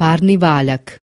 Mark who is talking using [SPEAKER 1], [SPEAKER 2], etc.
[SPEAKER 1] parni vagliacc